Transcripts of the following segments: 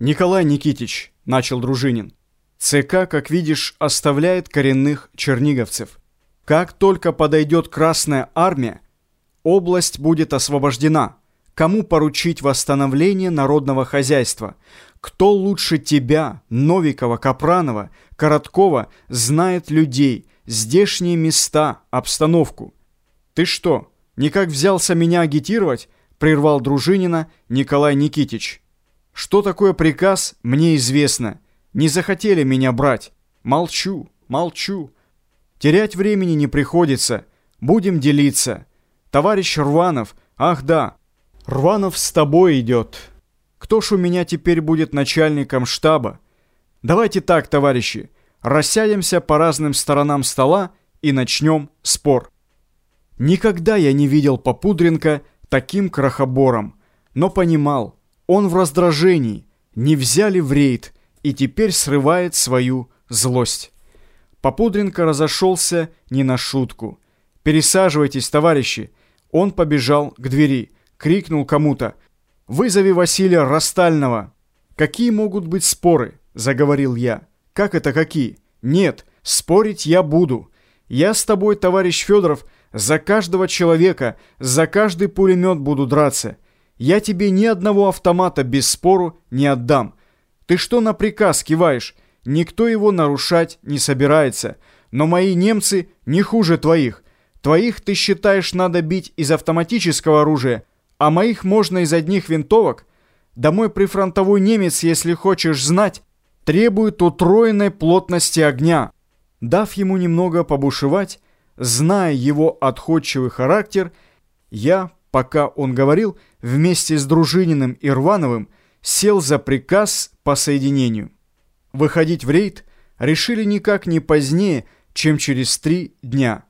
Николай Никитич, начал Дружинин, ЦК, как видишь, оставляет коренных черниговцев. Как только подойдет Красная Армия, область будет освобождена. Кому поручить восстановление народного хозяйства? Кто лучше тебя, Новикова, Капранова, Короткова, знает людей, здешние места, обстановку? Ты что, никак взялся меня агитировать? Прервал Дружинина Николай Никитич. Что такое приказ, мне известно. Не захотели меня брать. Молчу, молчу. Терять времени не приходится. Будем делиться. Товарищ Рванов, ах да, Рванов с тобой идет. Кто ж у меня теперь будет начальником штаба? Давайте так, товарищи, рассядемся по разным сторонам стола и начнем спор. Никогда я не видел Попудренко таким крохобором, но понимал, он в раздражении, не взяли в рейд и теперь срывает свою злость. Попудренко разошелся не на шутку. «Пересаживайтесь, товарищи!» Он побежал к двери, крикнул кому-то. «Вызови Василия Растального!» «Какие могут быть споры?» – заговорил я. «Как это какие?» «Нет, спорить я буду. Я с тобой, товарищ Федоров, за каждого человека, за каждый пулемет буду драться. Я тебе ни одного автомата без спору не отдам. Ты что на приказ киваешь? Никто его нарушать не собирается. Но мои немцы не хуже твоих. Твоих ты считаешь надо бить из автоматического оружия, а моих можно из одних винтовок? Да мой прифронтовой немец, если хочешь знать, требует утроенной плотности огня. Дав ему немного побушевать, зная его отходчивый характер, я пока он говорил, вместе с Дружининым и Рвановым сел за приказ по соединению. Выходить в рейд решили никак не позднее, чем через три дня.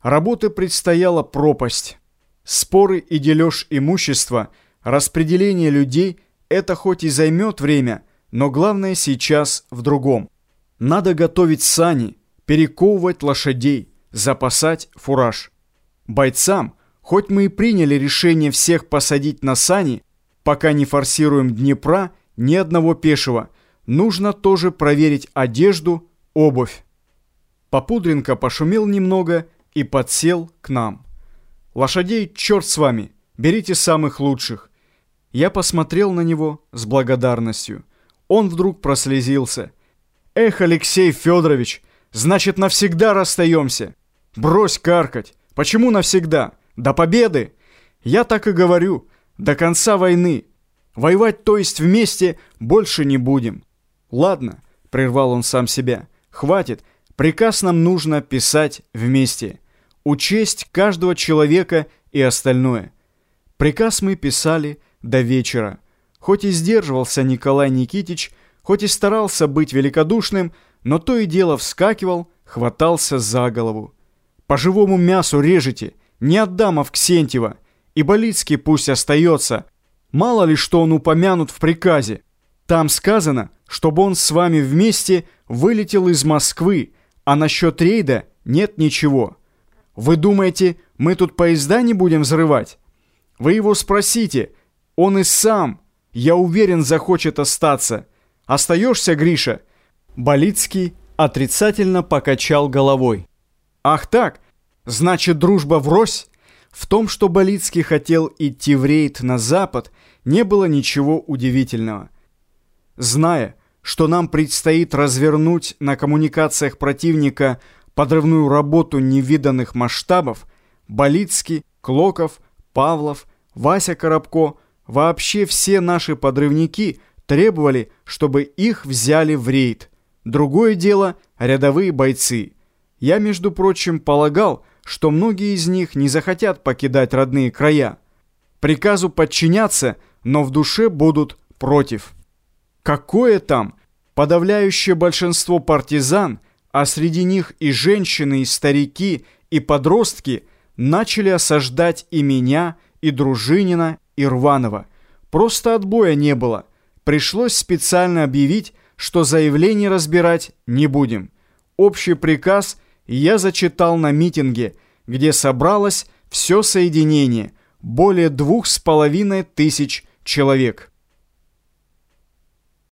Работы предстояла пропасть. Споры и дележ имущества, распределение людей – это хоть и займет время, но главное сейчас в другом. Надо готовить сани, перековывать лошадей, запасать фураж. Бойцам – Хоть мы и приняли решение всех посадить на сани, пока не форсируем Днепра ни одного пешего, нужно тоже проверить одежду, обувь. Попудренко пошумел немного и подсел к нам. «Лошадей черт с вами, берите самых лучших». Я посмотрел на него с благодарностью. Он вдруг прослезился. «Эх, Алексей Федорович, значит, навсегда расстаемся. Брось каркать. Почему навсегда?» До победы! Я так и говорю, до конца войны. Воевать, то есть вместе, больше не будем. Ладно, прервал он сам себя, хватит, приказ нам нужно писать вместе. Учесть каждого человека и остальное. Приказ мы писали до вечера. Хоть и сдерживался Николай Никитич, хоть и старался быть великодушным, но то и дело вскакивал, хватался за голову. «По живому мясу режете!» Не отдам Авксентьева, и Болицкий пусть остается. Мало ли что он упомянут в приказе. Там сказано, чтобы он с вами вместе вылетел из Москвы, а насчет рейда нет ничего. Вы думаете, мы тут поезда не будем взрывать? Вы его спросите, он и сам, я уверен, захочет остаться. Остаешься, Гриша?» Болицкий отрицательно покачал головой. «Ах так, Значит, дружба врозь? В том, что Болицкий хотел идти в рейд на запад, не было ничего удивительного. Зная, что нам предстоит развернуть на коммуникациях противника подрывную работу невиданных масштабов, Болицкий, Клоков, Павлов, Вася Коробко, вообще все наши подрывники требовали, чтобы их взяли в рейд. Другое дело – рядовые бойцы. Я, между прочим, полагал, что многие из них не захотят покидать родные края. Приказу подчиняться, но в душе будут против. Какое там? Подавляющее большинство партизан, а среди них и женщины, и старики, и подростки, начали осаждать и меня, и Дружинина, и Рванова. Просто отбоя не было. Пришлось специально объявить, что заявление разбирать не будем. Общий приказ я зачитал на митинге, где собралось все соединение, более двух с половиной тысяч человек.